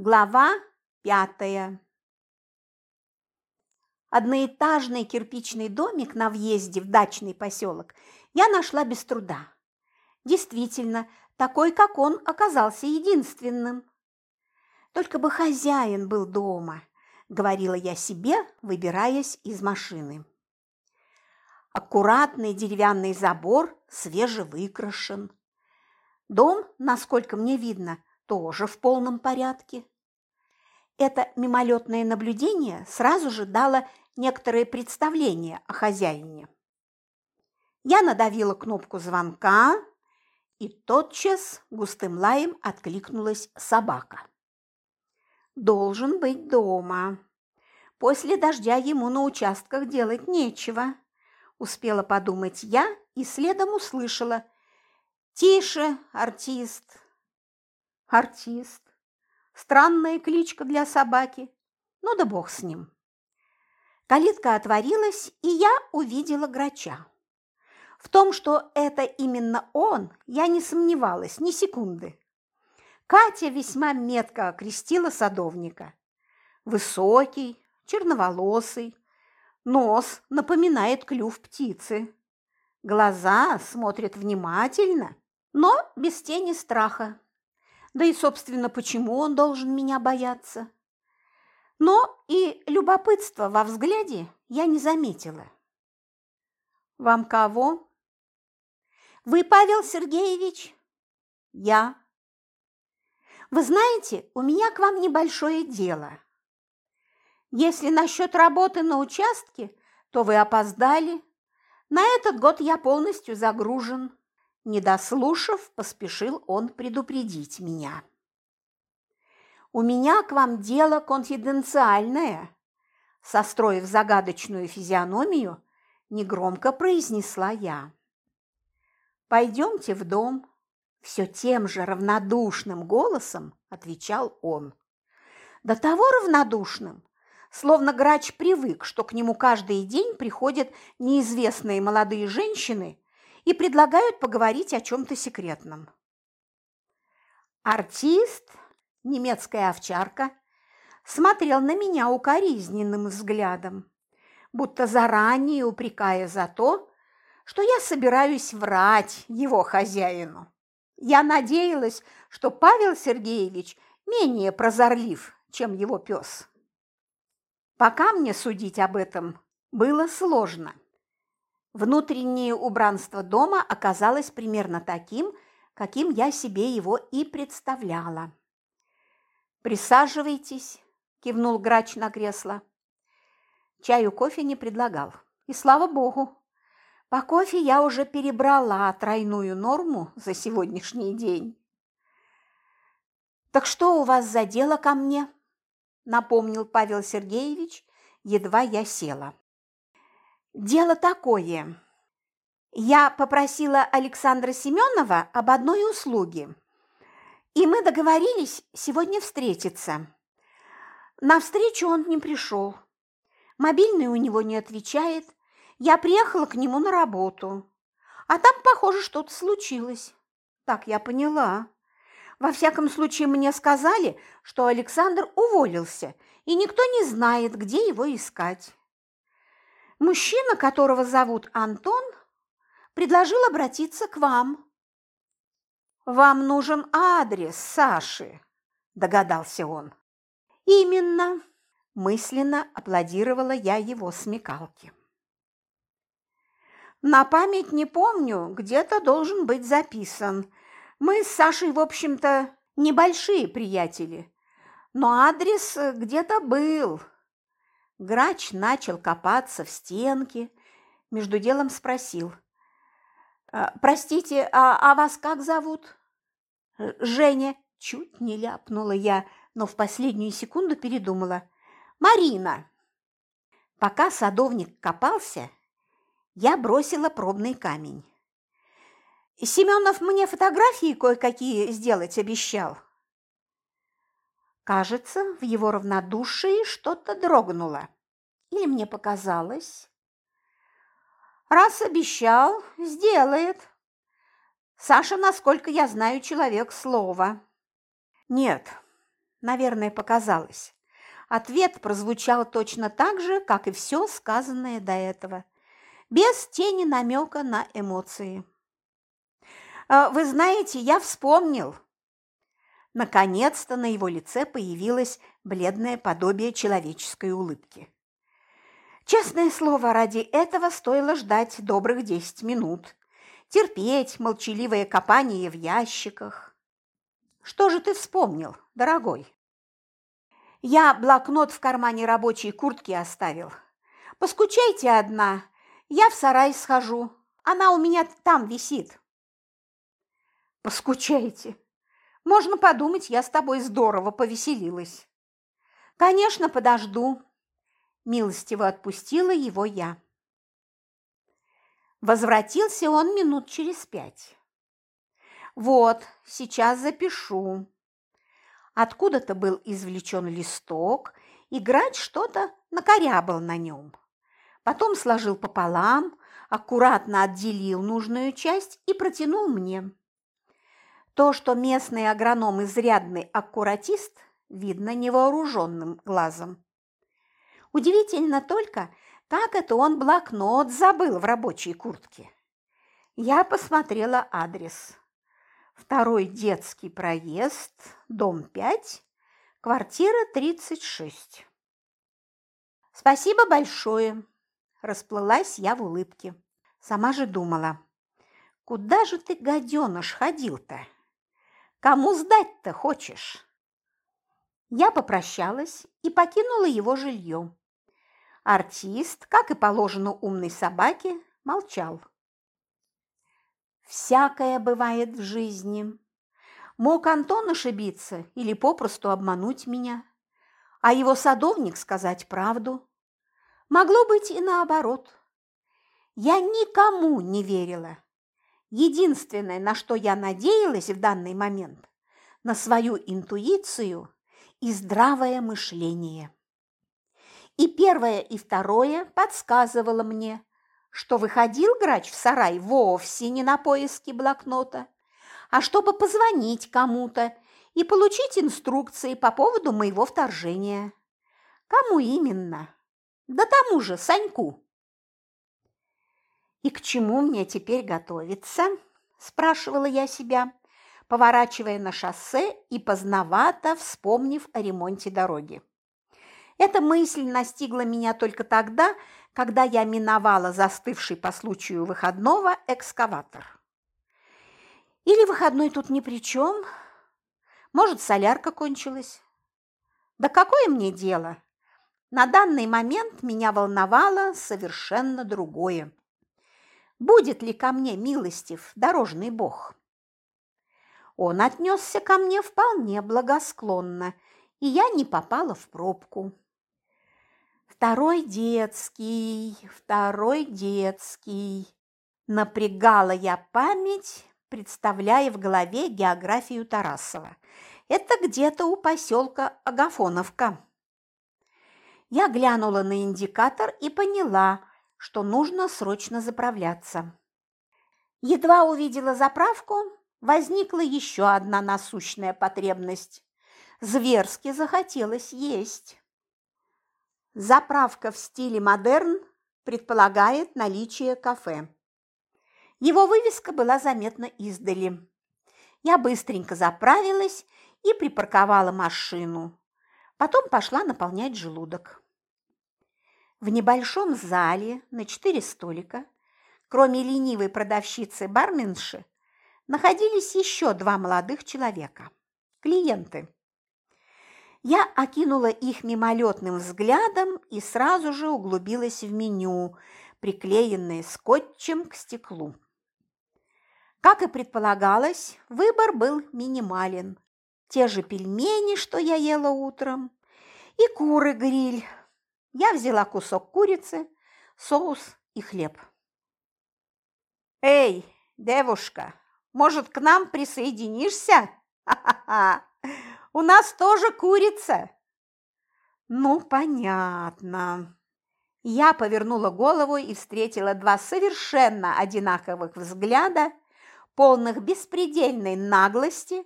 Глава пятая Одноэтажный кирпичный домик на въезде в дачный поселок я нашла без труда. Действительно, такой, как он, оказался единственным. Только бы хозяин был дома, говорила я себе, выбираясь из машины. Аккуратный деревянный забор свежевыкрашен. Дом, насколько мне видно, тоже в полном порядке. Это мимолетное наблюдение сразу же дало некоторое представление о хозяине. Я надавила кнопку звонка, и тотчас густым лаем откликнулась собака. «Должен быть дома. После дождя ему на участках делать нечего», – успела подумать я и следом услышала. «Тише, артист!» «Артист. Странная кличка для собаки. Ну да бог с ним». Калитка отворилась, и я увидела грача. В том, что это именно он, я не сомневалась ни секунды. Катя весьма метко окрестила садовника. Высокий, черноволосый, нос напоминает клюв птицы. Глаза смотрят внимательно, но без тени страха. Да и, собственно, почему он должен меня бояться? Но и любопытства во взгляде я не заметила. «Вам кого?» Вы Павел Сергеевич? Я. Вы знаете, у меня к вам небольшое дело. Если насчет работы на участке, то вы опоздали. На этот год я полностью загружен. Не дослушав, поспешил он предупредить меня. «У меня к вам дело конфиденциальное», состроив загадочную физиономию, негромко произнесла я. «Пойдемте в дом», – все тем же равнодушным голосом отвечал он. До того равнодушным, словно грач привык, что к нему каждый день приходят неизвестные молодые женщины и предлагают поговорить о чем-то секретном. Артист, немецкая овчарка, смотрел на меня укоризненным взглядом, будто заранее упрекая за то, что я собираюсь врать его хозяину. Я надеялась, что Павел Сергеевич менее прозорлив, чем его пес. Пока мне судить об этом было сложно. Внутреннее убранство дома оказалось примерно таким, каким я себе его и представляла. «Присаживайтесь», – кивнул грач на кресло. Чаю кофе не предлагал. И слава богу, по кофе я уже перебрала тройную норму за сегодняшний день. «Так что у вас за дело ко мне?» – напомнил Павел Сергеевич, едва я села. «Дело такое. Я попросила Александра Семенова об одной услуге, и мы договорились сегодня встретиться. На встречу он не пришел. Мобильный у него не отвечает, я приехала к нему на работу, а там, похоже, что-то случилось. Так я поняла. Во всяком случае, мне сказали, что Александр уволился, и никто не знает, где его искать. Мужчина, которого зовут Антон, предложил обратиться к вам. «Вам нужен адрес Саши», – догадался он. «Именно», – мысленно аплодировала я его смекалке. На память не помню, где-то должен быть записан. Мы с Сашей, в общем-то, небольшие приятели. Но адрес где-то был. Грач начал копаться в стенке, между делом спросил. «А, «Простите, а, а вас как зовут?» «Женя», – чуть не ляпнула я, но в последнюю секунду передумала. «Марина». Пока садовник копался, я бросила пробный камень. Семенов мне фотографии кое-какие сделать обещал. Кажется, в его равнодушии что-то дрогнуло. Или мне показалось? Раз обещал, сделает. Саша, насколько я знаю, человек слова. Нет, наверное, показалось. Ответ прозвучал точно так же, как и все сказанное до этого, без тени намека на эмоции. «А, «Вы знаете, я вспомнил!» Наконец-то на его лице появилось бледное подобие человеческой улыбки. Честное слово, ради этого стоило ждать добрых десять минут, терпеть молчаливое копание в ящиках. Что же ты вспомнил, дорогой? Я блокнот в кармане рабочей куртки оставил. Поскучайте одна, я в сарай схожу, она у меня там висит. Поскучайте. Можно подумать, я с тобой здорово повеселилась. Конечно, подожду. Милостиво отпустила его я. Возвратился он минут через пять. Вот, сейчас запишу. Откуда-то был извлечен листок, и грач что-то накорябал на нем. Потом сложил пополам, аккуратно отделил нужную часть и протянул мне. То, что местный агроном изрядный аккуратист, видно невооруженным глазом. Удивительно только, как это он блокнот забыл в рабочей куртке. Я посмотрела адрес. Второй детский проезд, дом 5, квартира 36. Спасибо большое, расплылась я в улыбке. Сама же думала, куда же ты, гаденыш, ходил-то? Кому сдать-то хочешь? Я попрощалась и покинула его жилье. Артист, как и положено умной собаке, молчал. Всякое бывает в жизни. Мог Антон ошибиться или попросту обмануть меня, а его садовник сказать правду. Могло быть и наоборот. Я никому не верила. Единственное, на что я надеялась в данный момент, на свою интуицию и здравое мышление. И первое, и второе подсказывало мне, что выходил грач в сарай вовсе не на поиски блокнота, а чтобы позвонить кому-то и получить инструкции по поводу моего вторжения. Кому именно? Да тому же Саньку. «И к чему мне теперь готовиться?» – спрашивала я себя, поворачивая на шоссе и поздновато вспомнив о ремонте дороги. Эта мысль настигла меня только тогда, когда я миновала застывший по случаю выходного экскаватор. Или выходной тут ни при чем? Может, солярка кончилась? Да какое мне дело? На данный момент меня волновало совершенно другое будет ли ко мне милостив дорожный бог. Он отнесся ко мне вполне благосклонно, и я не попала в пробку. Второй детский, второй детский. Напрягала я память, представляя в голове географию Тарасова. Это где-то у поселка Агафоновка. Я глянула на индикатор и поняла, что нужно срочно заправляться. Едва увидела заправку, возникла еще одна насущная потребность. Зверски захотелось есть. Заправка в стиле модерн предполагает наличие кафе. Его вывеска была заметна издали. Я быстренько заправилась и припарковала машину. Потом пошла наполнять желудок. В небольшом зале на четыре столика, кроме ленивой продавщицы-барменши, находились еще два молодых человека – клиенты. Я окинула их мимолетным взглядом и сразу же углубилась в меню, приклеенное скотчем к стеклу. Как и предполагалось, выбор был минимален. Те же пельмени, что я ела утром, и куры-гриль, я взяла кусок курицы, соус и хлеб. «Эй, девушка, может, к нам присоединишься? Ха-ха-ха! У нас тоже курица!» «Ну, понятно». Я повернула голову и встретила два совершенно одинаковых взгляда, полных беспредельной наглости,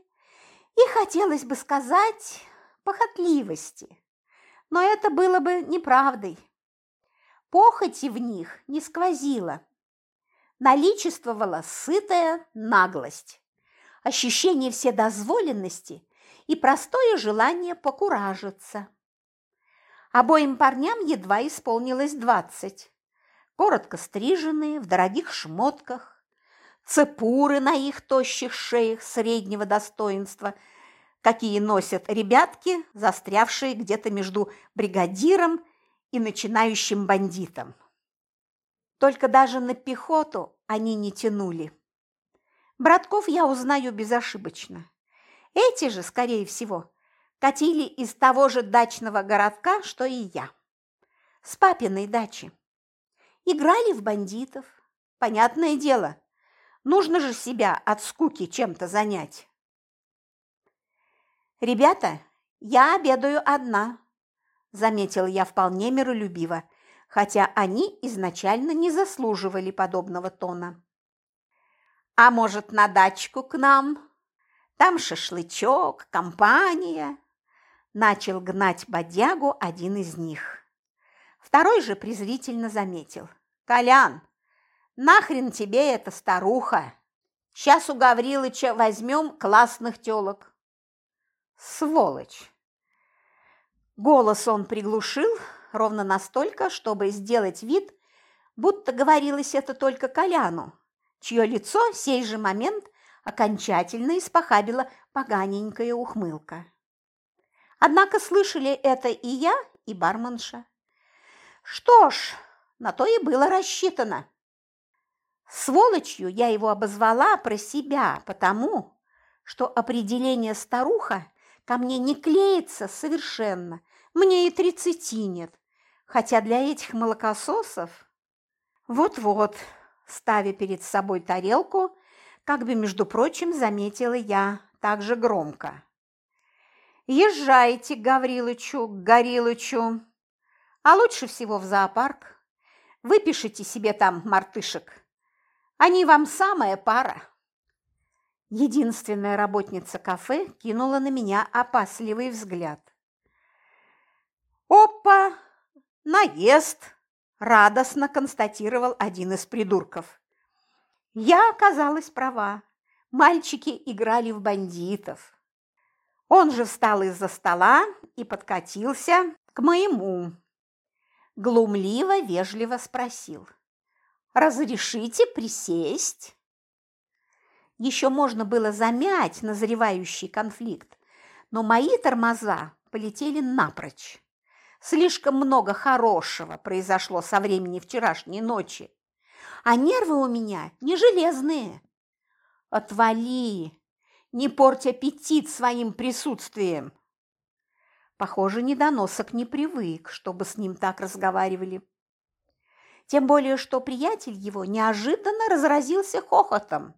и, хотелось бы сказать, похотливости. Но это было бы неправдой. Похоти в них не сквозило. Наличествовала сытая наглость, ощущение вседозволенности и простое желание покуражиться. Обоим парням едва исполнилось двадцать. Коротко стриженные, в дорогих шмотках, цепуры на их тощих шеях среднего достоинства, какие носят ребятки, застрявшие где-то между бригадиром и начинающим бандитом. Только даже на пехоту они не тянули. Братков я узнаю безошибочно. Эти же, скорее всего, катили из того же дачного городка, что и я. С папиной дачи. Играли в бандитов. Понятное дело, нужно же себя от скуки чем-то занять. «Ребята, я обедаю одна», – заметил я вполне миролюбиво, хотя они изначально не заслуживали подобного тона. «А может, на дачку к нам?» Там шашлычок, компания. Начал гнать бодягу один из них. Второй же презрительно заметил. «Колян, нахрен тебе эта старуха? Сейчас у Гаврилыча возьмем классных телок». «Сволочь!» Голос он приглушил ровно настолько, чтобы сделать вид, будто говорилось это только Коляну, чье лицо сей же момент окончательно испохабила поганенькая ухмылка. Однако слышали это и я, и барменша. Что ж, на то и было рассчитано. Сволочью я его обозвала про себя, потому что определение старуха ко мне не клеится совершенно, мне и тридцати нет, хотя для этих молокососов... Вот-вот, ставя перед собой тарелку, как бы, между прочим, заметила я так же громко. «Езжайте к Гаврилычу, к Горилычу, а лучше всего в зоопарк. Выпишите себе там мартышек. Они вам самая пара». Единственная работница кафе кинула на меня опасливый взгляд. «Опа! Наезд!» – радостно констатировал один из придурков. Я оказалась права. Мальчики играли в бандитов. Он же встал из-за стола и подкатился к моему. Глумливо, вежливо спросил. «Разрешите присесть?» Еще можно было замять назревающий конфликт, но мои тормоза полетели напрочь. Слишком много хорошего произошло со времени вчерашней ночи а нервы у меня не железные. Отвали, не порть аппетит своим присутствием. Похоже, недоносок не привык, чтобы с ним так разговаривали. Тем более, что приятель его неожиданно разразился хохотом.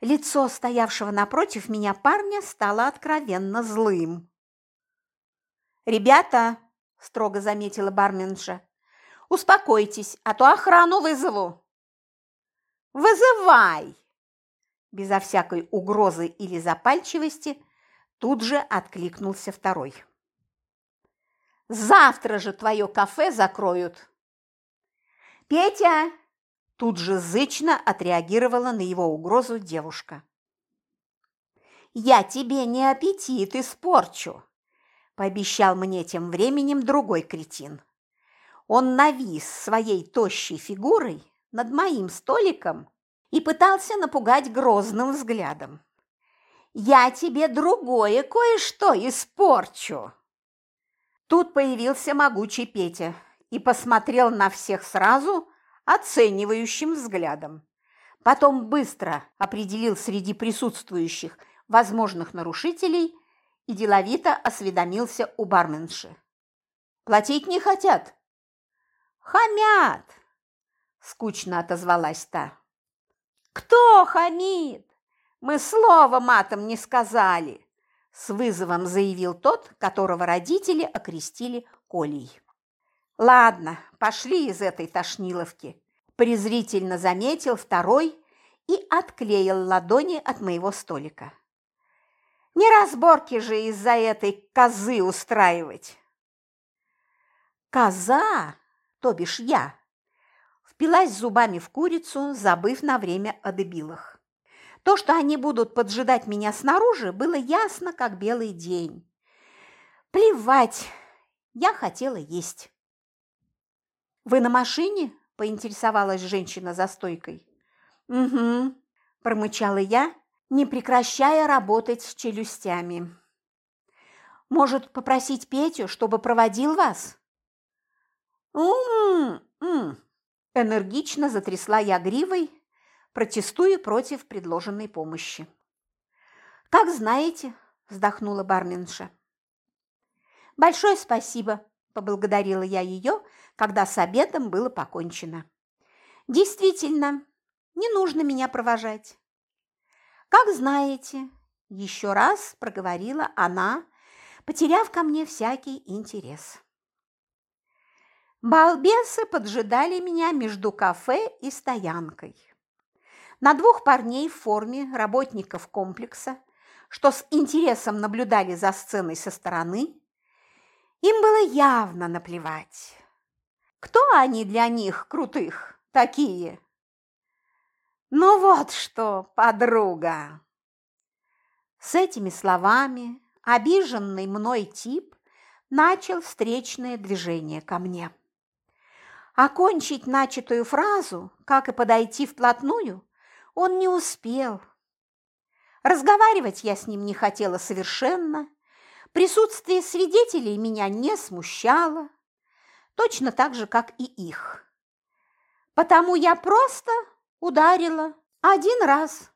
Лицо стоявшего напротив меня парня стало откровенно злым. «Ребята!» – строго заметила барменша. Успокойтесь, а то охрану вызову. Вызывай! Безо всякой угрозы или запальчивости тут же откликнулся второй. Завтра же твое кафе закроют. Петя! Тут же зычно отреагировала на его угрозу девушка. «Я тебе не аппетит испорчу», – пообещал мне тем временем другой кретин. Он навис своей тощей фигурой над моим столиком и пытался напугать грозным взглядом. «Я тебе другое кое-что испорчу!» Тут появился могучий Петя и посмотрел на всех сразу оценивающим взглядом. Потом быстро определил среди присутствующих возможных нарушителей и деловито осведомился у барменши. «Платить не хотят?» «Хамят!» – скучно отозвалась та. «Кто хамит? Мы слова матом не сказали!» – с вызовом заявил тот, которого родители окрестили Колей. «Ладно, пошли из этой тошниловки», – презрительно заметил второй и отклеил ладони от моего столика. Не разборки же из-за этой козы устраивать. Коза, то бишь я, впилась зубами в курицу, забыв на время о дебилах. То, что они будут поджидать меня снаружи, было ясно, как белый день. Плевать, я хотела есть. «Вы на машине?» – поинтересовалась женщина за стойкой. «Угу», – промычала я, не прекращая работать с челюстями. «Может, попросить Петю, чтобы проводил вас?» «М-м-м!» – энергично затрясла я гривой, протестуя против предложенной помощи. «Как знаете», – вздохнула барменша. «Большое спасибо», – поблагодарила я ее, когда с обедом было покончено. «Действительно, не нужно меня провожать». «Как знаете», – еще раз проговорила она, потеряв ко мне всякий интерес. Балбесы поджидали меня между кафе и стоянкой. На двух парней в форме работников комплекса, что с интересом наблюдали за сценой со стороны, им было явно наплевать. Кто они для них, крутых, такие? Ну вот что, подруга. С этими словами обиженный мной тип начал встречное движение ко мне. Окончить начатую фразу, как и подойти вплотную, он не успел. Разговаривать я с ним не хотела совершенно, присутствие свидетелей меня не смущало, точно так же, как и их. Потому я просто ударила один раз,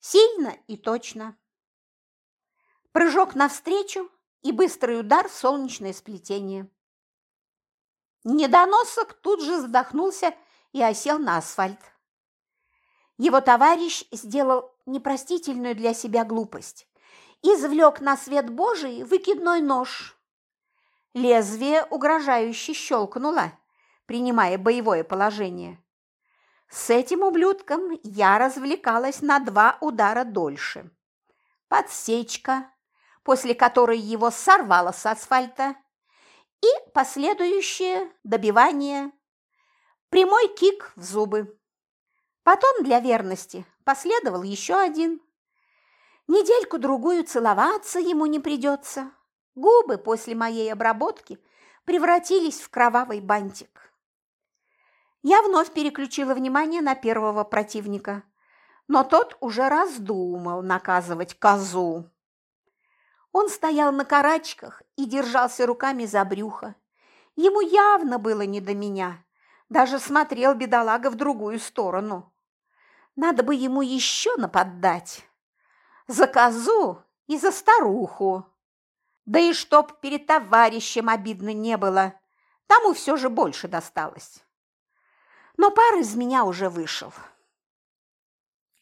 сильно и точно. Прыжок навстречу и быстрый удар в солнечное сплетение. Недоносок тут же задохнулся и осел на асфальт. Его товарищ сделал непростительную для себя глупость. Извлек на свет Божий выкидной нож. Лезвие угрожающе щелкнуло, принимая боевое положение. С этим ублюдком я развлекалась на два удара дольше. Подсечка, после которой его сорвало с асфальта, и последующее добивание, прямой кик в зубы. Потом для верности последовал еще один. Недельку-другую целоваться ему не придется. Губы после моей обработки превратились в кровавый бантик. Я вновь переключила внимание на первого противника, но тот уже раздумал наказывать козу. Он стоял на карачках и держался руками за брюхо. Ему явно было не до меня, даже смотрел бедолага в другую сторону. Надо бы ему еще наподдать. За козу и за старуху. Да и чтоб перед товарищем обидно не было, тому все же больше досталось. Но пар из меня уже вышел.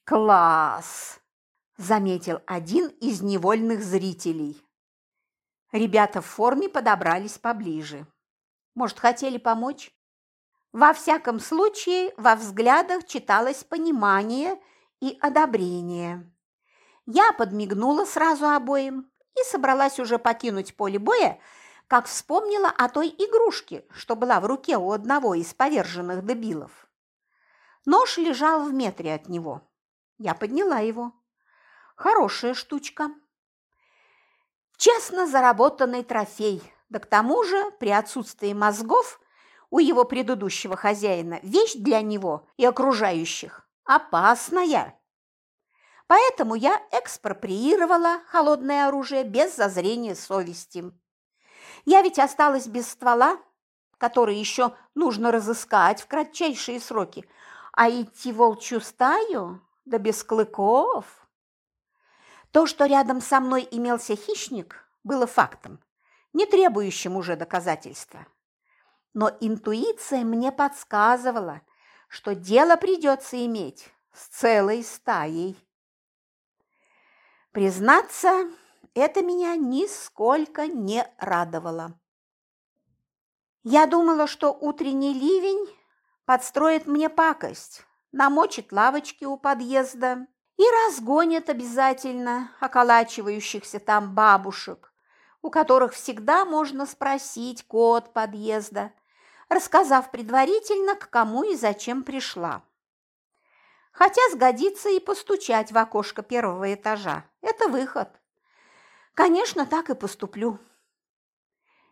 «Класс!» – заметил один из невольных зрителей. Ребята в форме подобрались поближе. Может, хотели помочь? Во всяком случае, во взглядах читалось понимание и одобрение. Я подмигнула сразу обоим и собралась уже покинуть поле боя, как вспомнила о той игрушке, что была в руке у одного из поверженных дебилов. Нож лежал в метре от него. Я подняла его. Хорошая штучка. Честно заработанный трофей, да к тому же при отсутствии мозгов у его предыдущего хозяина вещь для него и окружающих опасная. Поэтому я экспроприировала холодное оружие без зазрения совести. Я ведь осталась без ствола, который еще нужно разыскать в кратчайшие сроки, а идти волчью стаю, да без клыков. То, что рядом со мной имелся хищник, было фактом, не требующим уже доказательства. Но интуиция мне подсказывала, что дело придется иметь с целой стаей. Признаться, это меня нисколько не радовало. Я думала, что утренний ливень подстроит мне пакость, намочит лавочки у подъезда И разгонят обязательно околачивающихся там бабушек, у которых всегда можно спросить код подъезда, рассказав предварительно, к кому и зачем пришла. Хотя сгодится и постучать в окошко первого этажа. Это выход. Конечно, так и поступлю.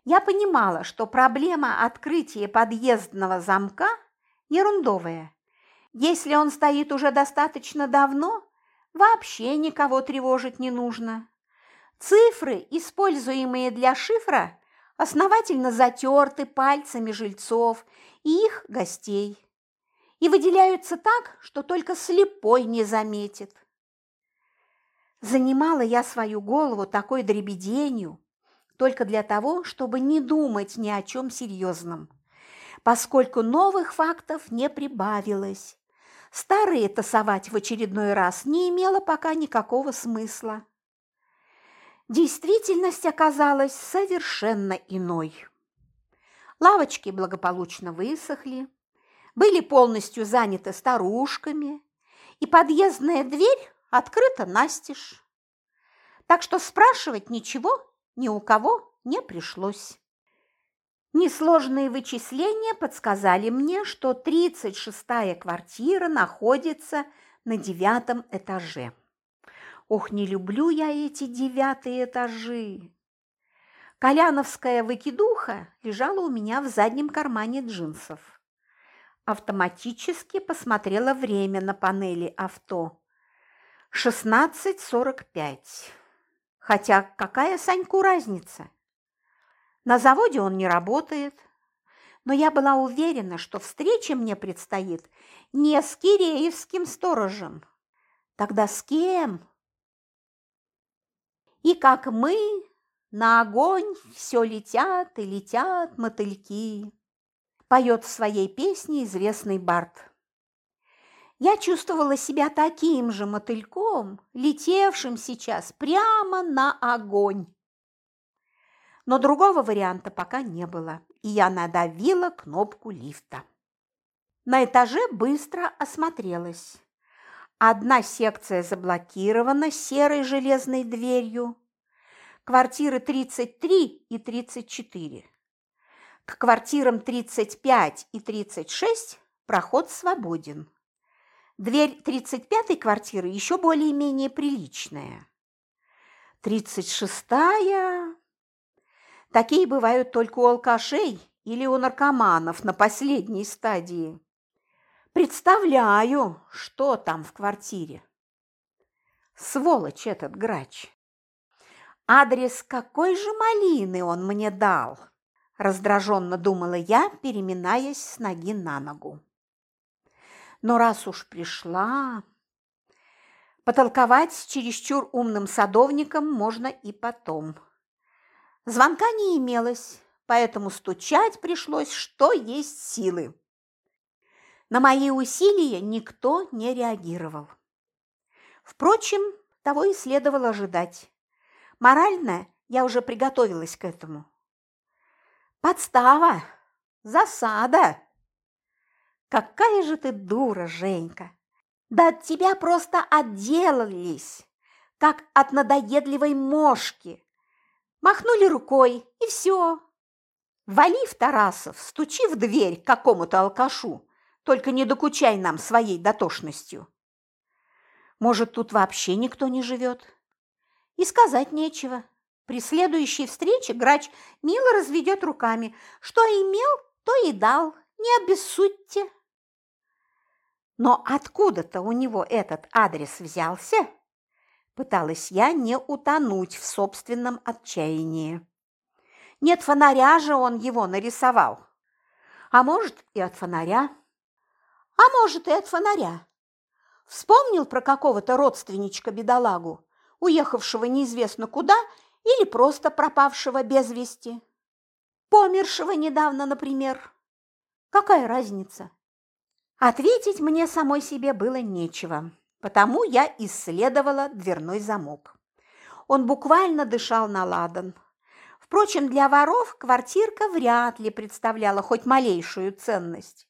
Я понимала, что проблема открытия подъездного замка ерундовая. Если он стоит уже достаточно давно, вообще никого тревожить не нужно. Цифры, используемые для шифра, основательно затерты пальцами жильцов и их гостей и выделяются так, что только слепой не заметит. Занимала я свою голову такой дребеденью только для того, чтобы не думать ни о чем серьезном, поскольку новых фактов не прибавилось, Старые тасовать в очередной раз не имело пока никакого смысла. Действительность оказалась совершенно иной. Лавочки благополучно высохли, были полностью заняты старушками, и подъездная дверь открыта настежь. Так что спрашивать ничего ни у кого не пришлось. Несложные вычисления подсказали мне, что 36-я квартира находится на девятом этаже. Ох, не люблю я эти девятые этажи. Коляновская выкидуха лежала у меня в заднем кармане джинсов. Автоматически посмотрела время на панели авто. 16.45. Хотя какая Саньку разница? На заводе он не работает, но я была уверена, что встреча мне предстоит не с киреевским сторожем. Тогда с кем? И как мы на огонь все летят и летят мотыльки, поет в своей песне известный Барт. Я чувствовала себя таким же мотыльком, летевшим сейчас прямо на огонь. Но другого варианта пока не было, и я надавила кнопку лифта. На этаже быстро осмотрелась. Одна секция заблокирована серой железной дверью. Квартиры 33 и 34. К квартирам 35 и 36 проход свободен. Дверь 35-й квартиры еще более-менее приличная. 36-я... Такие бывают только у алкашей или у наркоманов на последней стадии. Представляю, что там в квартире. Сволочь этот грач. Адрес какой же малины он мне дал? Раздраженно думала я, переминаясь с ноги на ногу. Но раз уж пришла, потолковать с чересчур умным садовником можно и потом. Звонка не имелось, поэтому стучать пришлось, что есть силы. На мои усилия никто не реагировал. Впрочем, того и следовало ожидать. Морально я уже приготовилась к этому. Подстава! Засада! Какая же ты дура, Женька! Да от тебя просто отделались, как от надоедливой мошки. Махнули рукой, и все. Вали в Тарасов, стучи в дверь какому-то алкашу, только не докучай нам своей дотошностью. Может, тут вообще никто не живет? И сказать нечего. При следующей встрече грач мило разведет руками. Что имел, то и дал, не обессудьте. Но откуда-то у него этот адрес взялся? Пыталась я не утонуть в собственном отчаянии. Нет фонаря же он его нарисовал. А может, и от фонаря. А может, и от фонаря. Вспомнил про какого-то родственничка-бедолагу, уехавшего неизвестно куда или просто пропавшего без вести. Помершего недавно, например. Какая разница? Ответить мне самой себе было нечего. Потому я исследовала дверной замок. Он буквально дышал на ладан. Впрочем, для воров квартирка вряд ли представляла хоть малейшую ценность.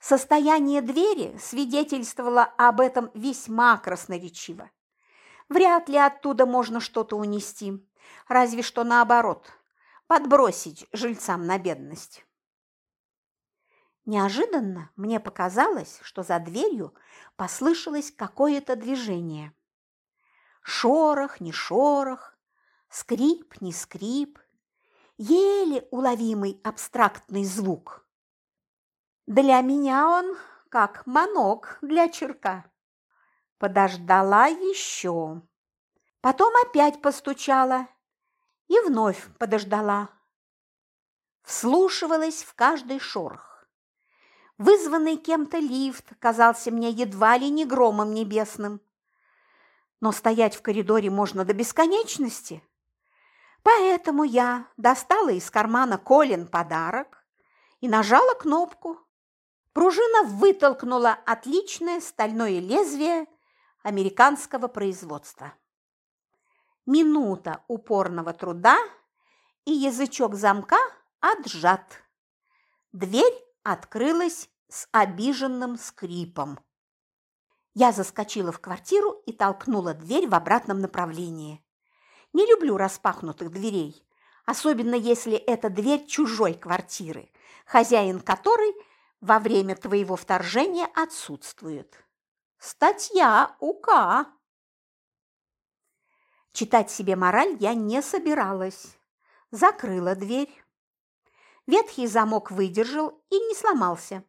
Состояние двери свидетельствовало об этом весьма красноречиво. Вряд ли оттуда можно что-то унести, разве что наоборот, подбросить жильцам на бедность. Неожиданно мне показалось, что за дверью послышалось какое-то движение. Шорох, не шорох, скрип, не скрип, еле уловимый абстрактный звук. Для меня он как манок для черка. Подождала еще. Потом опять постучала и вновь подождала. Вслушивалась в каждый шорох. Вызванный кем-то лифт казался мне едва ли не громом небесным. Но стоять в коридоре можно до бесконечности. Поэтому я достала из кармана Колин подарок и нажала кнопку. Пружина вытолкнула отличное стальное лезвие американского производства. Минута упорного труда, и язычок замка отжат. Дверь открылась с обиженным скрипом. Я заскочила в квартиру и толкнула дверь в обратном направлении. Не люблю распахнутых дверей, особенно если это дверь чужой квартиры, хозяин которой во время твоего вторжения отсутствует. Статья УК. Читать себе мораль я не собиралась. Закрыла дверь. Ветхий замок выдержал и не сломался.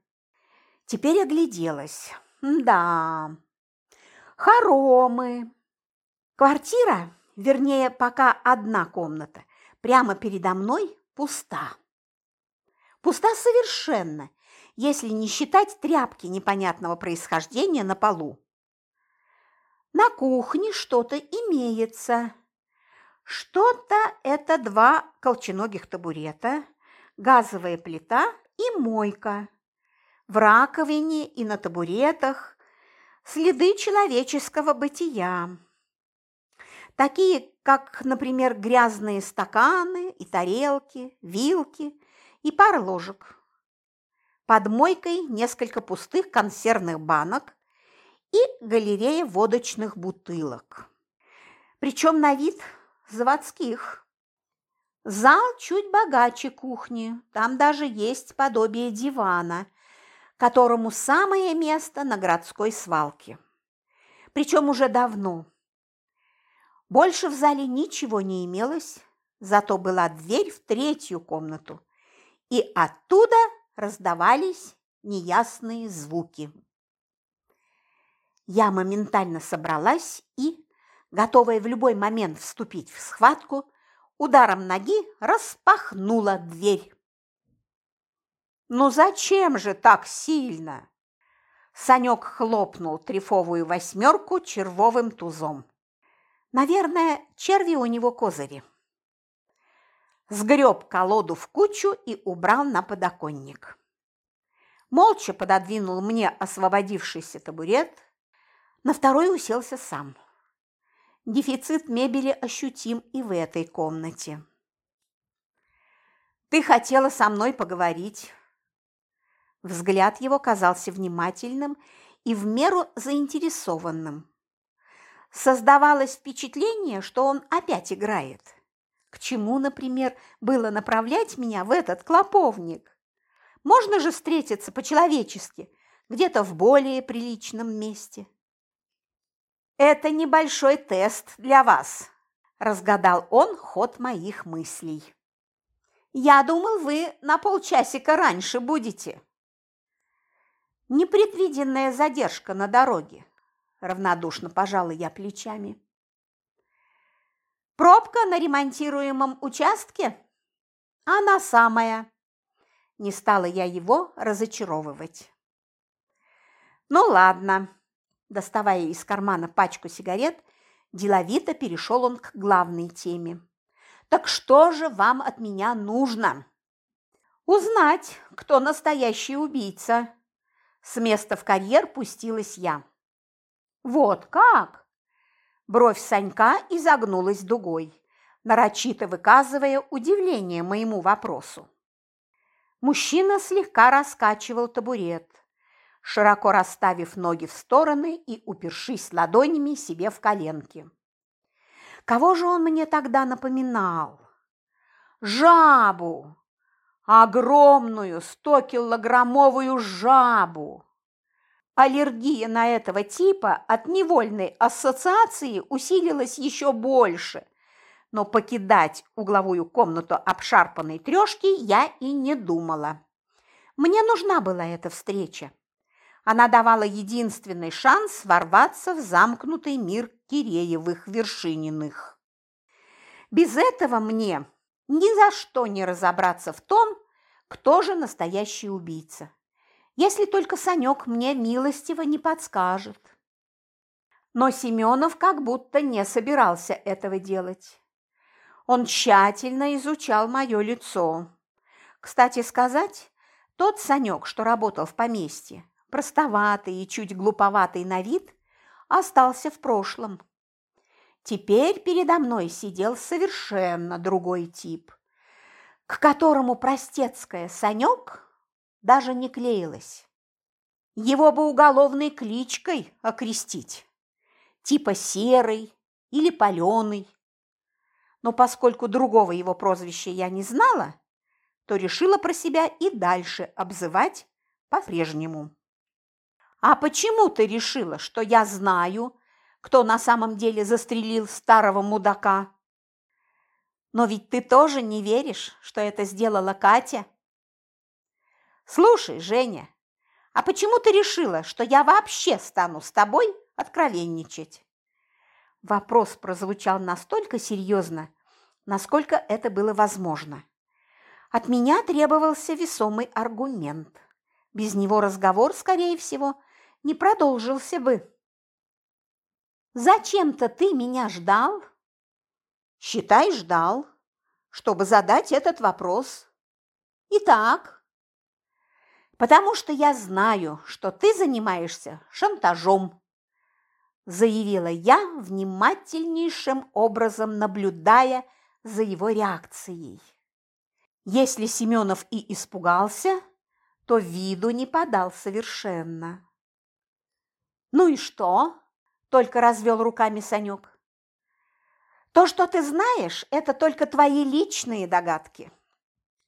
Теперь огляделась. Да, хоромы. Квартира, вернее, пока одна комната, прямо передо мной пуста. Пуста совершенно, если не считать тряпки непонятного происхождения на полу. На кухне что-то имеется. Что-то – это два колченогих табурета – газовая плита и мойка. В раковине и на табуретах следы человеческого бытия. Такие, как, например, грязные стаканы и тарелки, вилки и пара ложек. Под мойкой несколько пустых консервных банок и галерея водочных бутылок. Причем на вид заводских. Зал чуть богаче кухни, там даже есть подобие дивана, которому самое место на городской свалке. Причем уже давно. Больше в зале ничего не имелось, зато была дверь в третью комнату, и оттуда раздавались неясные звуки. Я моментально собралась и, готовая в любой момент вступить в схватку, ударом ноги распахнула дверь. «Ну зачем же так сильно?» Санек хлопнул трефовую восьмерку червовым тузом. Наверное, черви у него козыри. Сгреб колоду в кучу и убрал на подоконник. Молча пододвинул мне освободившийся табурет, на второй уселся сам. Дефицит мебели ощутим и в этой комнате. «Ты хотела со мной поговорить». Взгляд его казался внимательным и в меру заинтересованным. Создавалось впечатление, что он опять играет. К чему, например, было направлять меня в этот клоповник? Можно же встретиться по-человечески, где-то в более приличном месте. «Это небольшой тест для вас», – разгадал он ход моих мыслей. «Я думал, вы на полчасика раньше будете». «Непредвиденная задержка на дороге», – равнодушно пожала я плечами. «Пробка на ремонтируемом участке?» «Она самая». Не стала я его разочаровывать. «Ну ладно», Доставая из кармана пачку сигарет, деловито перешел он к главной теме. «Так что же вам от меня нужно?» «Узнать, кто настоящий убийца». С места в карьер пустилась я. «Вот как?» Бровь Санька изогнулась дугой, нарочито выказывая удивление моему вопросу. Мужчина слегка раскачивал табурет, широко расставив ноги в стороны и упершись ладонями себе в коленки. Кого же он мне тогда напоминал? Жабу! Огромную стокилограммовую жабу! Аллергия на этого типа от невольной ассоциации усилилась еще больше, но покидать угловую комнату обшарпанной трешки я и не думала. Мне нужна была эта встреча. Она давала единственный шанс ворваться в замкнутый мир Киреевых Вершининых. Без этого мне ни за что не разобраться в том, кто же настоящий убийца, если только Санек мне милостиво не подскажет. Но Семенов как будто не собирался этого делать. Он тщательно изучал мое лицо. Кстати сказать, тот Санек, что работал в поместье, простоватый и чуть глуповатый на вид, остался в прошлом. Теперь передо мной сидел совершенно другой тип, к которому простецкая Санек даже не клеилась. Его бы уголовной кличкой окрестить, типа Серый или Паленый. Но поскольку другого его прозвища я не знала, то решила про себя и дальше обзывать по-прежнему. «А почему ты решила, что я знаю, кто на самом деле застрелил старого мудака?» «Но ведь ты тоже не веришь, что это сделала Катя?» «Слушай, Женя, а почему ты решила, что я вообще стану с тобой откровенничать?» Вопрос прозвучал настолько серьезно, насколько это было возможно. От меня требовался весомый аргумент. Без него разговор, скорее всего, не продолжился бы. «Зачем-то ты меня ждал?» «Считай, ждал, чтобы задать этот вопрос. Итак, потому что я знаю, что ты занимаешься шантажом», заявила я, внимательнейшим образом наблюдая за его реакцией. Если Семенов и испугался, то виду не подал совершенно. «Ну и что?» – только развел руками Санек. «То, что ты знаешь, это только твои личные догадки.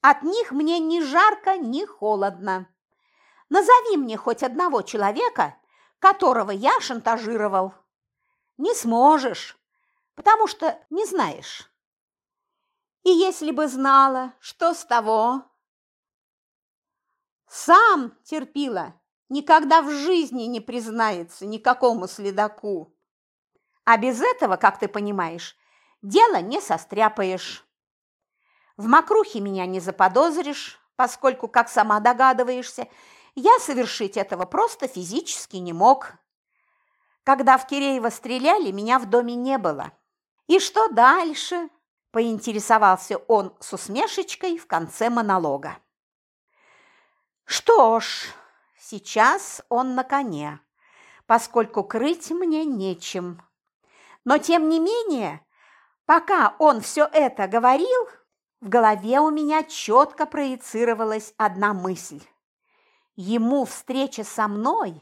От них мне ни жарко, ни холодно. Назови мне хоть одного человека, которого я шантажировал. Не сможешь, потому что не знаешь. И если бы знала, что с того? Сам терпила, никогда в жизни не признается никакому следаку. А без этого, как ты понимаешь, дело не состряпаешь. В мокрухе меня не заподозришь, поскольку, как сама догадываешься, я совершить этого просто физически не мог. Когда в Киреева стреляли, меня в доме не было. И что дальше? Поинтересовался он с усмешечкой в конце монолога. Что ж, Сейчас он на коне, поскольку крыть мне нечем. Но тем не менее, пока он все это говорил, в голове у меня четко проецировалась одна мысль. Ему встреча со мной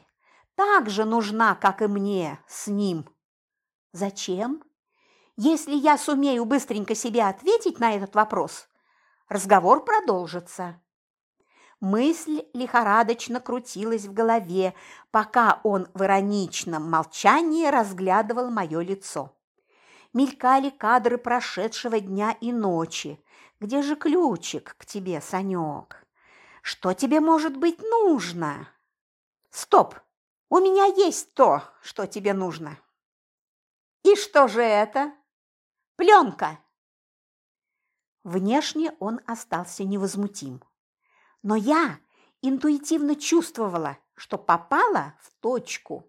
так же нужна, как и мне с ним. Зачем? Если я сумею быстренько себе ответить на этот вопрос, разговор продолжится. Мысль лихорадочно крутилась в голове, пока он в ироничном молчании разглядывал мое лицо. Мелькали кадры прошедшего дня и ночи. Где же ключик к тебе, Санек? Что тебе может быть нужно? Стоп! У меня есть то, что тебе нужно. И что же это? Пленка. Внешне он остался невозмутим но я интуитивно чувствовала, что попала в точку.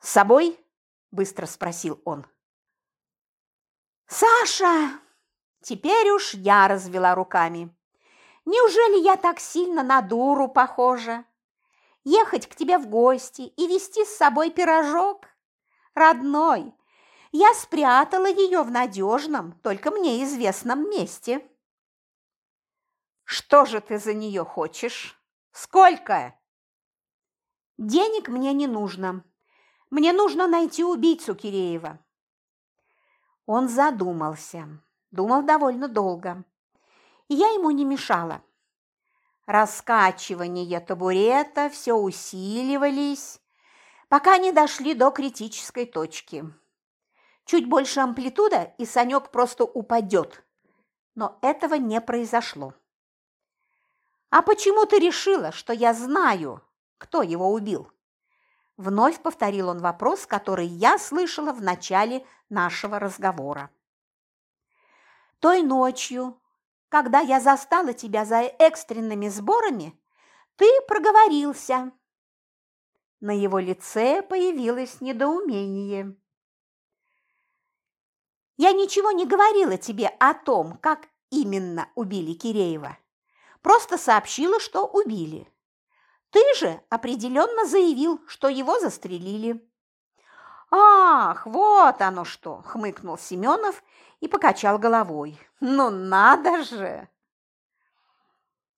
«С собой?» – быстро спросил он. «Саша!» Теперь уж я развела руками. «Неужели я так сильно на дуру похожа? Ехать к тебе в гости и вести с собой пирожок? Родной, я спрятала ее в надежном, только мне известном месте». Что же ты за нее хочешь? Сколько? Денег мне не нужно. Мне нужно найти убийцу Киреева. Он задумался. Думал довольно долго. И я ему не мешала. Раскачивания табурета все усиливались, пока не дошли до критической точки. Чуть больше амплитуда, и Санек просто упадет. Но этого не произошло. «А почему ты решила, что я знаю, кто его убил?» Вновь повторил он вопрос, который я слышала в начале нашего разговора. «Той ночью, когда я застала тебя за экстренными сборами, ты проговорился». На его лице появилось недоумение. Я ничего не говорила тебе о том, как именно убили Киреева. Просто сообщила, что убили. Ты же определенно заявил, что его застрелили. «Ах, вот оно что!» – хмыкнул Семенов и покачал головой. «Ну надо же!»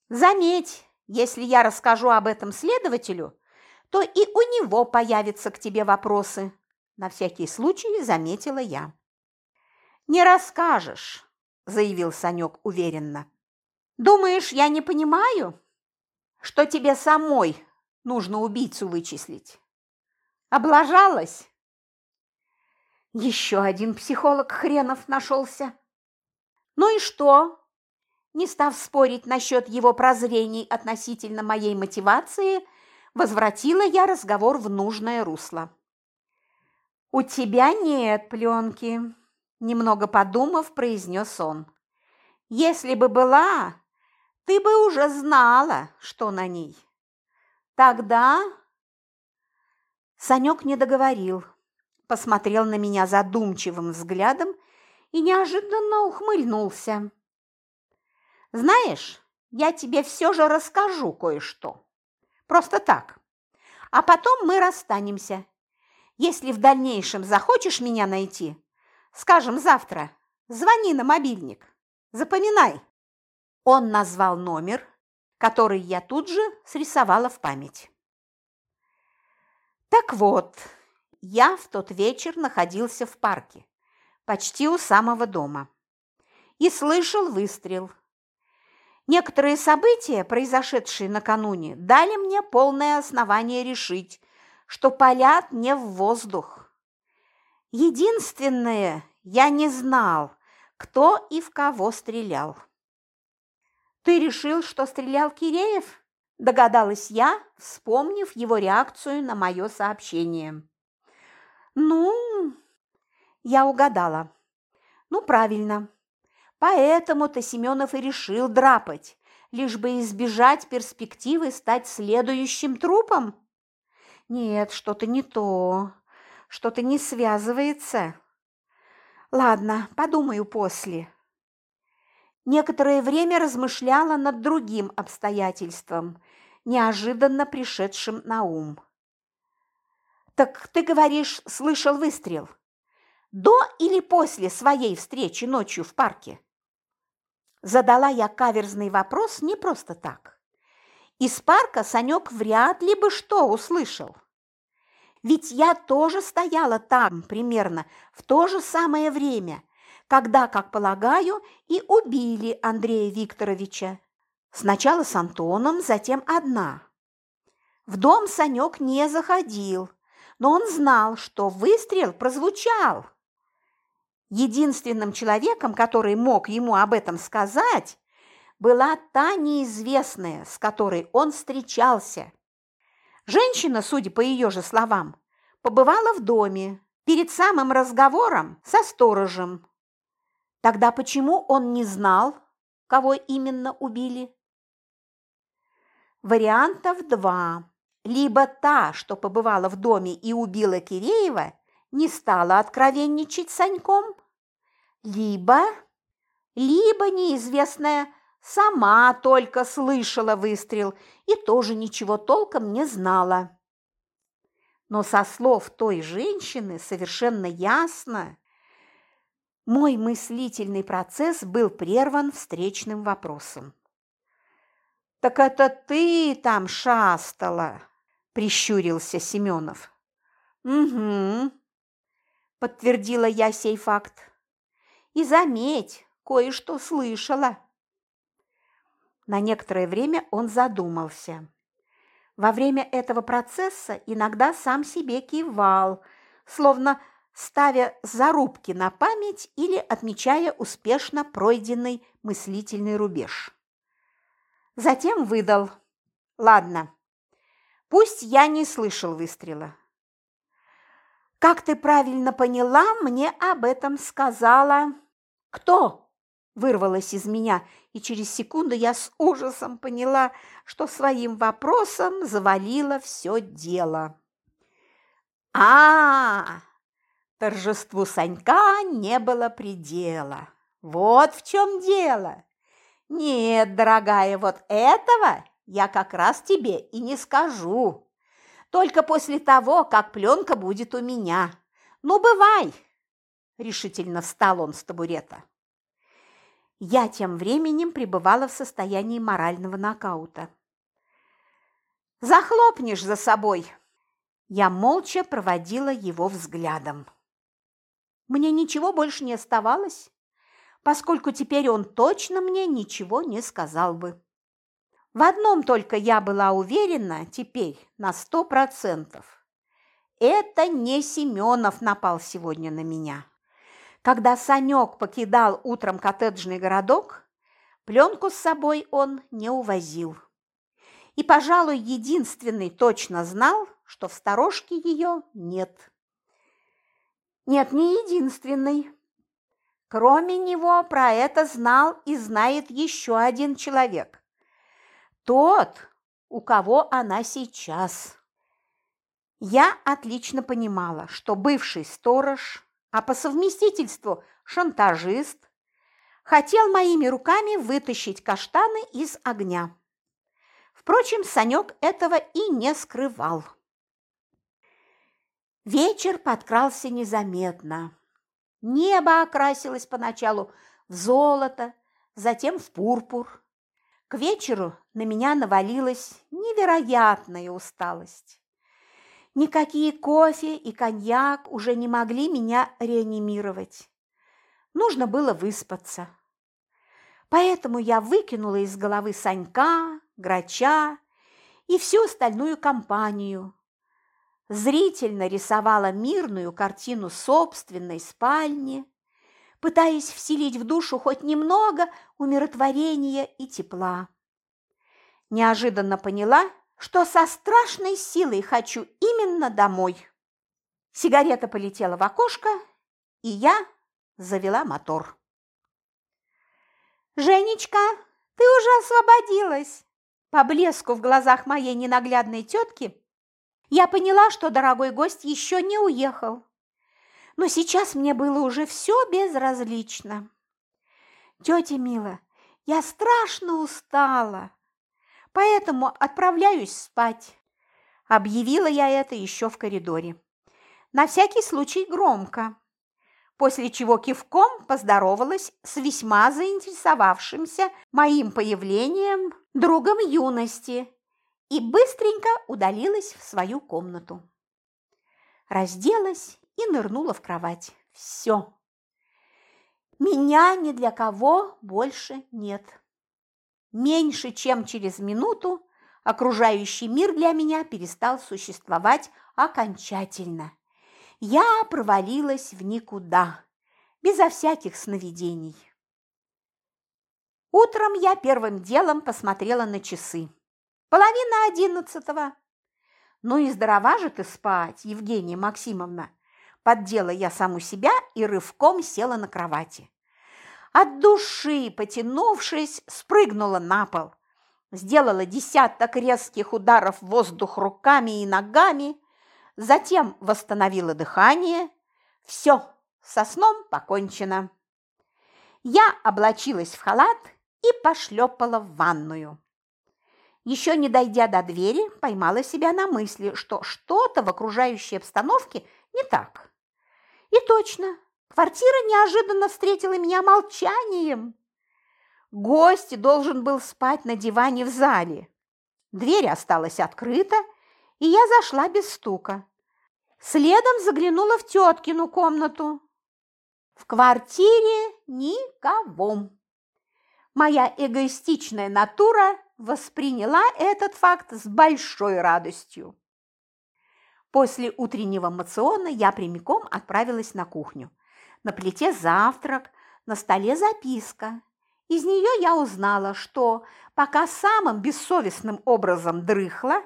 «Заметь, если я расскажу об этом следователю, то и у него появятся к тебе вопросы», – на всякий случай заметила я. «Не расскажешь», – заявил Санек уверенно. «Думаешь, я не понимаю, что тебе самой нужно убийцу вычислить? Облажалась?» Еще один психолог хренов нашелся. Ну и что? Не став спорить насчет его прозрений относительно моей мотивации, возвратила я разговор в нужное русло. «У тебя нет пленки», немного подумав, произнес он. Если бы была, ты бы уже знала, что на ней. Тогда Санек не договорил, посмотрел на меня задумчивым взглядом и неожиданно ухмыльнулся. Знаешь, я тебе все же расскажу кое-что. Просто так. А потом мы расстанемся. Если в дальнейшем захочешь меня найти, Скажем, завтра. Звони на мобильник. Запоминай. Он назвал номер, который я тут же срисовала в память. Так вот, я в тот вечер находился в парке, почти у самого дома, и слышал выстрел. Некоторые события, произошедшие накануне, дали мне полное основание решить, что палят не в воздух, Единственное, я не знал, кто и в кого стрелял. «Ты решил, что стрелял Киреев?» – догадалась я, вспомнив его реакцию на мое сообщение. «Ну...» – я угадала. «Ну, правильно. Поэтому-то Семенов и решил драпать, лишь бы избежать перспективы стать следующим трупом? Нет, что-то не то. Что-то не связывается. Ладно, подумаю после. Некоторое время размышляла над другим обстоятельством, неожиданно пришедшим на ум. «Так ты говоришь, слышал выстрел? До или после своей встречи ночью в парке?» Задала я каверзный вопрос не просто так. Из парка Санек вряд ли бы что услышал. Ведь я тоже стояла там примерно в то же самое время, когда, как полагаю, и убили Андрея Викторовича. Сначала с Антоном, затем одна. В дом Санек не заходил, но он знал, что выстрел прозвучал. Единственным человеком, который мог ему об этом сказать, была та неизвестная, с которой он встречался. Женщина, судя по ее же словам, побывала в доме перед самым разговором со сторожем. Тогда почему он не знал, кого именно убили? Вариантов два. Либо та, что побывала в доме и убила Киреева, не стала откровенничать с Саньком, либо, либо неизвестная Сама только слышала выстрел и тоже ничего толком не знала. Но со слов той женщины совершенно ясно, мой мыслительный процесс был прерван встречным вопросом. «Так это ты там шастала?» – прищурился Семенов. «Угу», – подтвердила я сей факт. «И заметь, кое-что слышала». На некоторое время он задумался. Во время этого процесса иногда сам себе кивал, словно ставя зарубки на память или отмечая успешно пройденный мыслительный рубеж. Затем выдал. «Ладно, пусть я не слышал выстрела. Как ты правильно поняла, мне об этом сказала... Кто? Вырвалось из меня, и через секунду я с ужасом поняла, что своим вопросом завалила все дело. а, -а, -а Торжеству Санька не было предела. Вот в чем дело. Нет, дорогая, вот этого я как раз тебе и не скажу. Только после того, как пленка будет у меня. Ну, бывай!» Решительно встал он с табурета. Я тем временем пребывала в состоянии морального нокаута. «Захлопнешь за собой!» Я молча проводила его взглядом. Мне ничего больше не оставалось, поскольку теперь он точно мне ничего не сказал бы. В одном только я была уверена теперь на сто процентов. Это не Семенов напал сегодня на меня. Когда Санек покидал утром коттеджный городок, пленку с собой он не увозил. И, пожалуй, единственный точно знал, что в сторожке ее нет. Нет, не единственный. Кроме него про это знал и знает еще один человек. Тот, у кого она сейчас. Я отлично понимала, что бывший сторож а по совместительству шантажист, хотел моими руками вытащить каштаны из огня. Впрочем, Санек этого и не скрывал. Вечер подкрался незаметно. Небо окрасилось поначалу в золото, затем в пурпур. К вечеру на меня навалилась невероятная усталость. Никакие кофе и коньяк уже не могли меня реанимировать. Нужно было выспаться. Поэтому я выкинула из головы Санька, Грача и всю остальную компанию. Зрительно рисовала мирную картину собственной спальни, пытаясь вселить в душу хоть немного умиротворения и тепла. Неожиданно поняла, что со страшной силой хочу именно домой. Сигарета полетела в окошко, и я завела мотор. «Женечка, ты уже освободилась!» По блеску в глазах моей ненаглядной тетки я поняла, что дорогой гость еще не уехал. Но сейчас мне было уже все безразлично. «Тетя Мила, я страшно устала!» поэтому отправляюсь спать. Объявила я это еще в коридоре. На всякий случай громко. После чего кивком поздоровалась с весьма заинтересовавшимся моим появлением другом юности и быстренько удалилась в свою комнату. Разделась и нырнула в кровать. Все. Меня ни для кого больше нет. Меньше чем через минуту окружающий мир для меня перестал существовать окончательно. Я провалилась в никуда, безо всяких сновидений. Утром я первым делом посмотрела на часы. Половина одиннадцатого. Ну и здорова же ты спать, Евгения Максимовна. Поддела я саму себя и рывком села на кровати от души, потянувшись, спрыгнула на пол. Сделала десяток резких ударов в воздух руками и ногами, затем восстановила дыхание. Все, со сном покончено. Я облачилась в халат и пошлепала в ванную. Еще не дойдя до двери, поймала себя на мысли, что что-то в окружающей обстановке не так. И точно, Квартира неожиданно встретила меня молчанием. Гость должен был спать на диване в зале. Дверь осталась открыта, и я зашла без стука. Следом заглянула в теткину комнату. В квартире никого. Моя эгоистичная натура восприняла этот факт с большой радостью. После утреннего мациона я прямиком отправилась на кухню. На плите завтрак, на столе записка. Из нее я узнала, что, пока самым бессовестным образом дрыхла,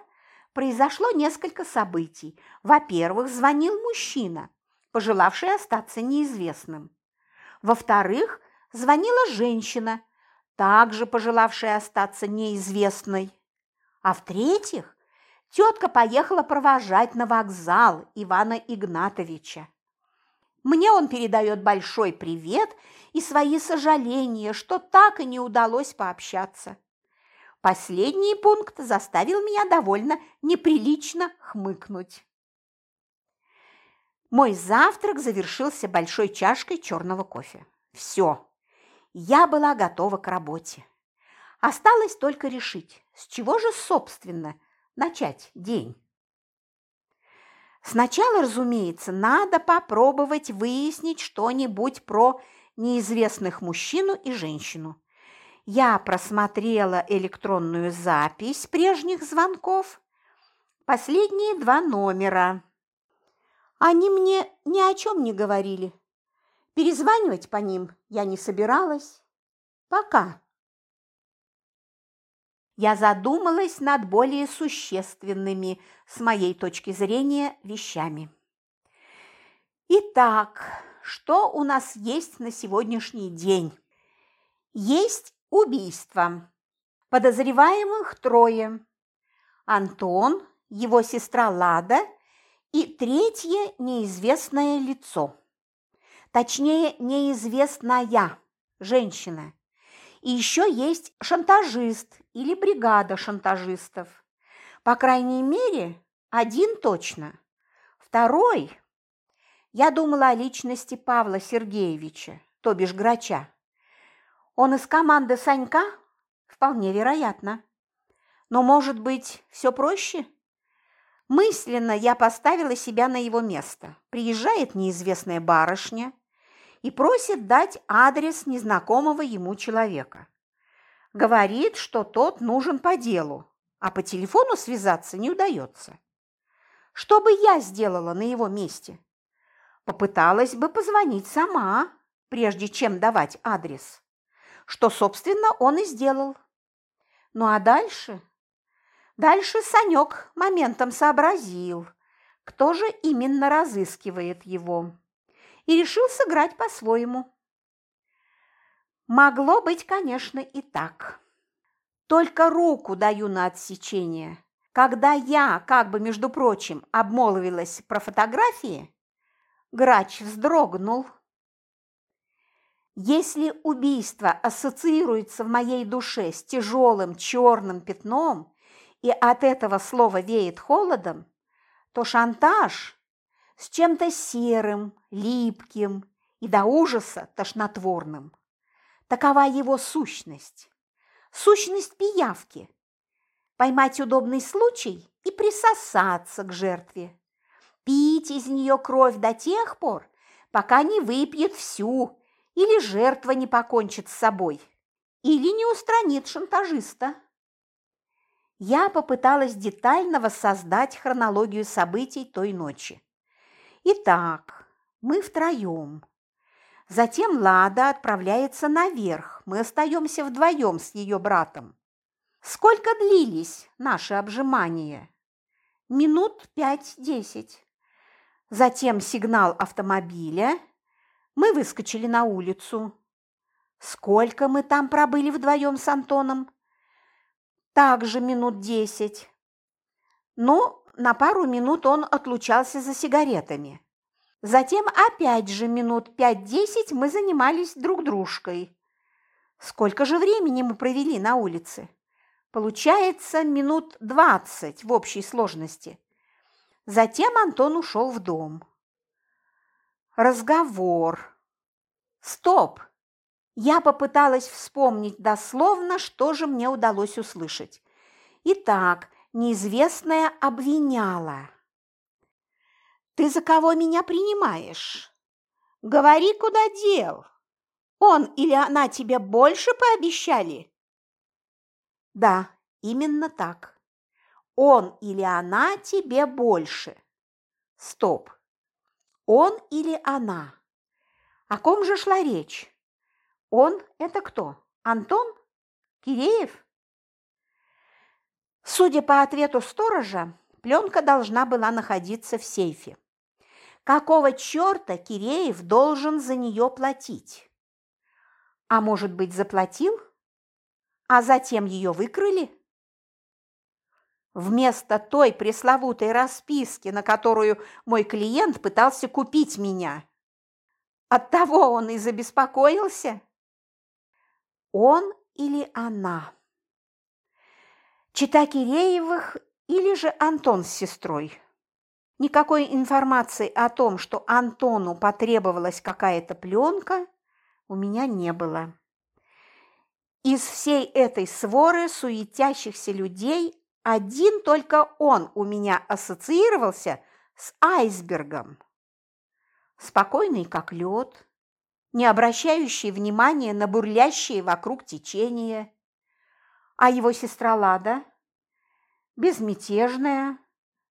произошло несколько событий. Во-первых, звонил мужчина, пожелавший остаться неизвестным. Во-вторых, звонила женщина, также пожелавшая остаться неизвестной. А в-третьих, тетка поехала провожать на вокзал Ивана Игнатовича. Мне он передает большой привет и свои сожаления, что так и не удалось пообщаться. Последний пункт заставил меня довольно неприлично хмыкнуть. Мой завтрак завершился большой чашкой черного кофе. Все, я была готова к работе. Осталось только решить, с чего же, собственно, начать день. Сначала, разумеется, надо попробовать выяснить что-нибудь про неизвестных мужчину и женщину. Я просмотрела электронную запись прежних звонков, последние два номера. Они мне ни о чем не говорили. Перезванивать по ним я не собиралась. Пока. Я задумалась над более существенными, с моей точки зрения, вещами. Итак, что у нас есть на сегодняшний день? Есть убийство. Подозреваемых трое. Антон, его сестра Лада и третье неизвестное лицо точнее, неизвестная женщина. И еще есть шантажист или бригада шантажистов. По крайней мере, один точно. Второй, я думала о личности Павла Сергеевича, то бишь Грача. Он из команды Санька? Вполне вероятно. Но, может быть, все проще? Мысленно я поставила себя на его место. Приезжает неизвестная барышня – и просит дать адрес незнакомого ему человека. Говорит, что тот нужен по делу, а по телефону связаться не удается. Что бы я сделала на его месте? Попыталась бы позвонить сама, прежде чем давать адрес. Что, собственно, он и сделал. Ну а дальше? Дальше Санек моментом сообразил, кто же именно разыскивает его и решил сыграть по-своему. Могло быть, конечно, и так. Только руку даю на отсечение. Когда я, как бы, между прочим, обмолвилась про фотографии, Грач вздрогнул. Если убийство ассоциируется в моей душе с тяжелым черным пятном и от этого слова веет холодом, то шантаж с чем-то серым, липким и до ужаса тошнотворным. Такова его сущность. Сущность пиявки. Поймать удобный случай и присосаться к жертве. Пить из нее кровь до тех пор, пока не выпьет всю или жертва не покончит с собой, или не устранит шантажиста. Я попыталась детально воссоздать хронологию событий той ночи. Итак, мы втроем. Затем Лада отправляется наверх, мы остаемся вдвоем с ее братом. Сколько длились наши обжимания? Минут пять-десять. Затем сигнал автомобиля. Мы выскочили на улицу. Сколько мы там пробыли вдвоем с Антоном? Также минут десять. Но на пару минут он отлучался за сигаретами. Затем опять же минут пять-десять мы занимались друг дружкой. Сколько же времени мы провели на улице? Получается, минут двадцать в общей сложности. Затем Антон ушел в дом. Разговор. Стоп! Я попыталась вспомнить дословно, что же мне удалось услышать. Итак, неизвестная обвиняла. «Ты за кого меня принимаешь? Говори, куда дел. Он или она тебе больше пообещали?» «Да, именно так. Он или она тебе больше. Стоп. Он или она? О ком же шла речь? Он – это кто? Антон? Киреев? Судя по ответу сторожа, пленка должна была находиться в сейфе. Какого черта Киреев должен за нее платить? А может быть, заплатил? А затем ее выкрали? Вместо той пресловутой расписки, на которую мой клиент пытался купить меня. Оттого он и забеспокоился. Он или она? Чита Киреевых или же Антон с сестрой? Никакой информации о том, что Антону потребовалась какая-то пленка, у меня не было. Из всей этой своры суетящихся людей один только он у меня ассоциировался с айсбергом. Спокойный, как лед, не обращающий внимания на бурлящие вокруг течения. А его сестра Лада безмятежная,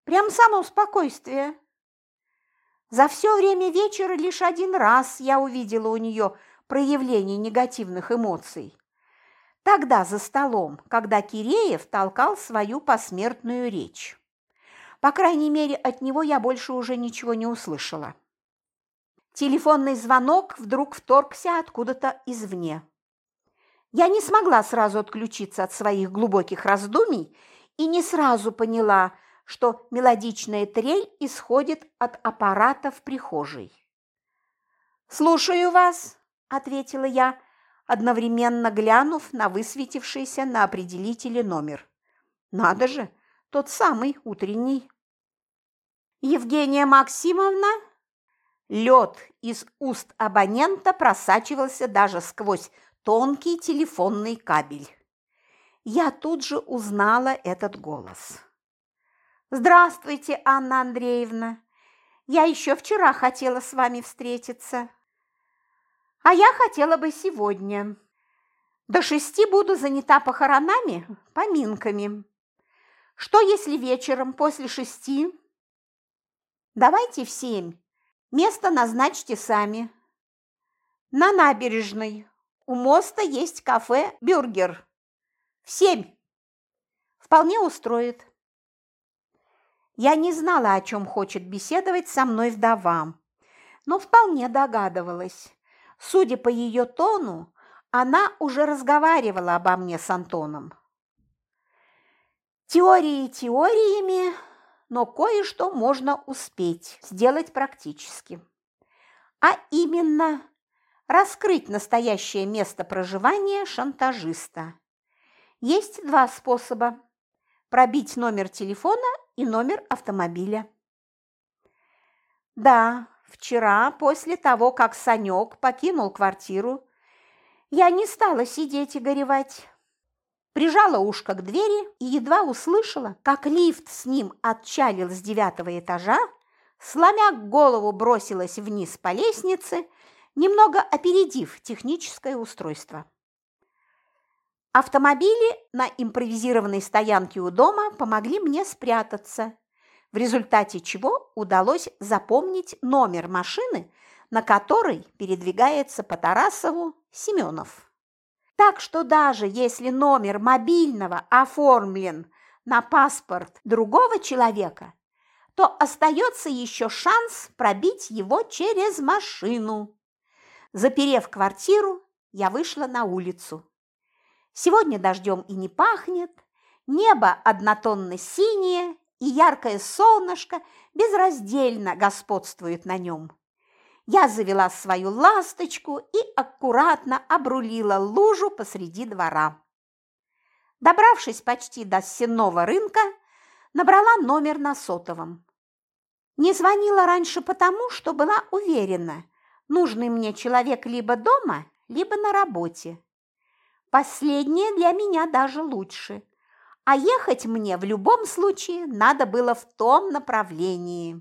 прям само спокойствие. За все время вечера лишь один раз я увидела у нее проявление негативных эмоций. Тогда за столом, когда Киреев толкал свою посмертную речь. По крайней мере, от него я больше уже ничего не услышала. Телефонный звонок вдруг вторгся откуда-то извне. Я не смогла сразу отключиться от своих глубоких раздумий и не сразу поняла, что мелодичная трель исходит от аппарата в прихожей. «Слушаю вас», – ответила я, одновременно глянув на высветившийся на определителе номер. Надо же, тот самый утренний. Евгения Максимовна? Лед из уст абонента просачивался даже сквозь тонкий телефонный кабель. Я тут же узнала этот голос. «Здравствуйте, Анна Андреевна! Я еще вчера хотела с вами встретиться. А я хотела бы сегодня. До шести буду занята похоронами, поминками. Что, если вечером после шести? Давайте в семь. Место назначьте сами. На набережной. У моста есть кафе «Бюргер». В семь. Вполне устроит. Я не знала, о чем хочет беседовать со мной вдова, но вполне догадывалась. Судя по ее тону, она уже разговаривала обо мне с Антоном. Теории теориями, но кое-что можно успеть сделать практически. А именно, раскрыть настоящее место проживания шантажиста. Есть два способа – пробить номер телефона и номер автомобиля. Да, Вчера, после того, как Санек покинул квартиру, я не стала сидеть и горевать. Прижала ушко к двери и едва услышала, как лифт с ним отчалил с девятого этажа, сломя голову бросилась вниз по лестнице, немного опередив техническое устройство. Автомобили на импровизированной стоянке у дома помогли мне спрятаться в результате чего удалось запомнить номер машины, на которой передвигается по Тарасову Семенов. Так что даже если номер мобильного оформлен на паспорт другого человека, то остается еще шанс пробить его через машину. Заперев квартиру, я вышла на улицу. Сегодня дождем и не пахнет, небо однотонно синее, и яркое солнышко безраздельно господствует на нем. Я завела свою ласточку и аккуратно обрулила лужу посреди двора. Добравшись почти до сенного рынка, набрала номер на сотовом. Не звонила раньше потому, что была уверена, нужный мне человек либо дома, либо на работе. Последнее для меня даже лучше – а ехать мне в любом случае надо было в том направлении.